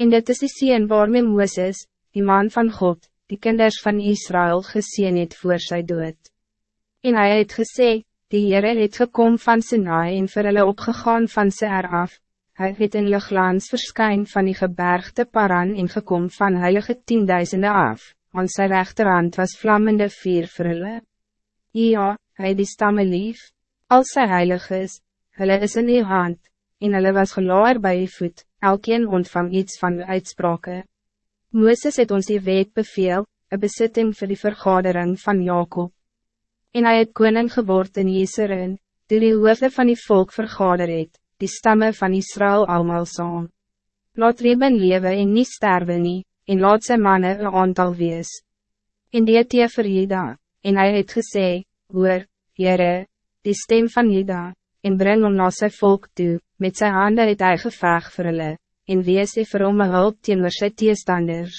En dit is die sien waarmee Mooses, die man van God, die kinders van Israël gezien het voor sy dood. En hij het gesê, die Heere het gekom van Sinai en vir hulle opgegaan van Seir af, hy het in lichtlands verskyn van die gebergte Paran en gekom van heilige tienduisende af, aan sy rechterhand was vlammende vier vir hulle. Ja, hy die stamme lief, als sy heilig is, hulle is in die hand, en hulle was gelaar bij je voet, elkeen ontvang iets van de uitspraken. Mooses het ons die wet beveel, een besitting voor die vergadering van Jacob. En hij het koning geword in Jezerin, die die hoofde van die volk vergader het, die stammen van Israël allemaal saam. Laat Reben lewe en niet sterven nie, en laat sy manne een aantal wees. En die het vir Jeda, en hij het gesê, hoor, Jere, die stem van Jeda, en breng om na sy volk toe, met zijn handen het hy gevraag vir hulle, en wees hy vir hom een hulp teenoor sy teestanders.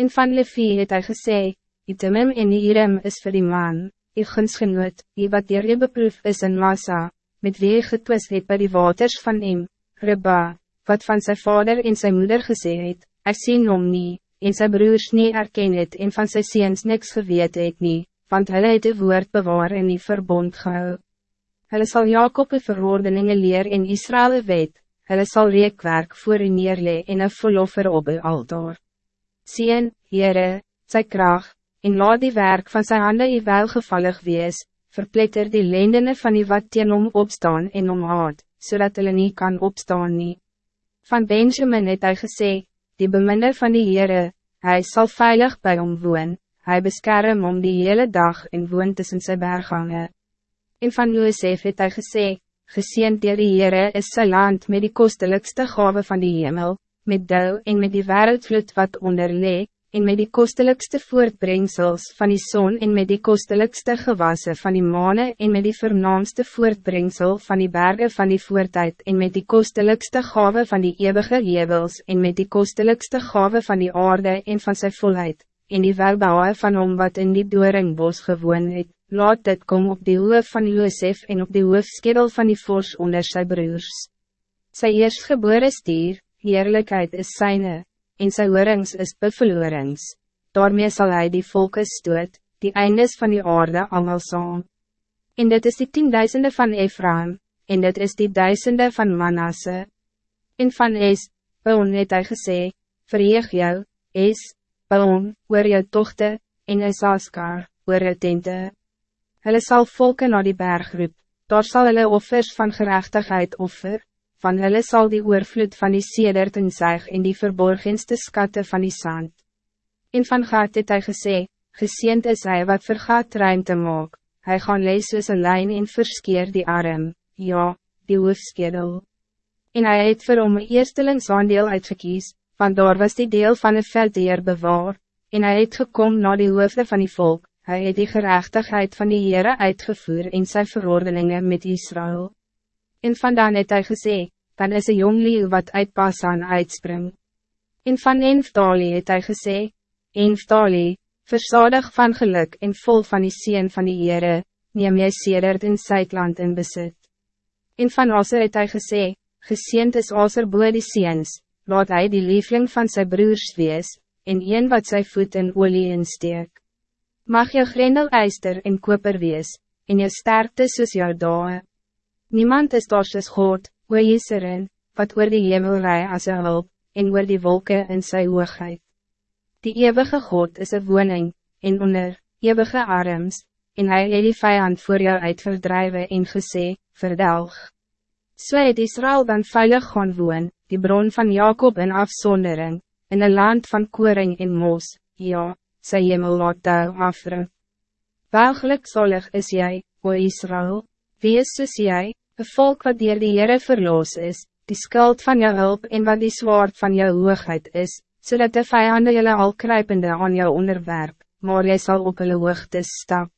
En van Levi het hy gesê, die Timim en die Irem is vir die man, die gunsgenoot, die wat dier je beproef is in Massa, met wie hy getwis het by die waters van hem, Reba, wat van zijn vader en zijn moeder gesê het, ek sien hom nie, en sy broers nie erken het en van sy seens niks geweet het nie, want hulle het die woord bewaar en die verbond gehou. Hulle sal Jacob een verordeningen leer in Israël wet, hulle sal reekwerk voor u neerle en een verloffer op u altaar. Sien, Heere, sy kracht, en laat die werk van zijn handen u welgevallig wees, verpletter die lendene van die wat teen om opstaan en om haat, zodat hulle nie kan opstaan nie. Van Benjamin het hy gesê, die beminder van die Heere, hij zal veilig bij hom woon, hy beskerm om die hele dag en woon tussen sy berghange. En van Josef het hy gesê, Geseend dier die Heere is sy land met die kostelijkste gave van die hemel, met dou en met die wereldvloed wat onderlee, en met die kostelijkste voortbrengsels van die zon en met die kostelijkste gewassen van die mane en met die vernaamste voortbrengsel van die bergen van die voortijd en met die kostelijkste gave van die eeuwige jebels en met die kostelijkste gave van die aarde en van zijn volheid, en die welbouwe van hom wat in die doringbos gewoon het laat dit kom op die hoof van Josef en op die hoofskedel van die vors onder sy broers. Sy eerstgebore stier, heerlijkheid is syne, en sy oorings is beverloorings, daarmee zal hij die volke stoot, die eindes van die aarde allemaal saam. En dit is die tienduisende van Ephraim, en dit is die duisende van Manasse. En van Es, Baon het hy gesê, verheeg jou, Es, Baon, oor jou tochte, en Esaskar, oor jou tente. Hulle sal volken naar die berg roep, daar sal hulle offers van gerechtigheid offer, van hulle sal die oorvloed van die sedert en zuig in die verborgenste skatte van die sand. En van gaat het hy gesê, geseend is hy wat vergaat ruimte maak, hy gaan lees soos een lijn en verskeer die arm, ja, die hoofskedel. En hij het vir hom een eerstelingsaandeel uitgekies, want daar was die deel van een veldheer bewaar, en hij het gekom na die hoofde van die volk, Hij het die gerechtigheid van die Heere uitgevoer in zijn verordeningen met Israël. En vandaan het hy gesê, dan is een jong leeuw wat uit Pasan uitspring. En van Enftali het hy gesê, Enftali, versadig van geluk en vol van die sien van die Heere, neem jy sedert in Zuidland in besit. En van Aser het hy gesê, geseend is Aser boe die seens, laat hij die liefling van zijn broers wees, en een wat zijn voet in olie insteek. Mag jou grendel eister en koper wees, en jou sterkte soos jou dae. Niemand is daar soos God, o Jeserin, wat oor die hemel rij as een hulp, en oor die wolken in sy hoogheid. Die eeuwige God is een woning, en onder, eeuwige arms, en hij het die vijand voor jou uitverdrijven en gesê, verdelg. So het Israël dan veilig gaan woon, die bron van Jacob in afzondering, in een land van koring en mos, ja sy hemel laat daar afdruk. Welgelijk zalig is jij, o Israël, wie is soos jy, een volk wat dier die Heere verloos is, die skuld van jou hulp en wat die zwaard van jou hoogheid is, zodat de vijanden jullie al kruipende aan jou onderwerp, maar jy zal op hulle hoogte stap.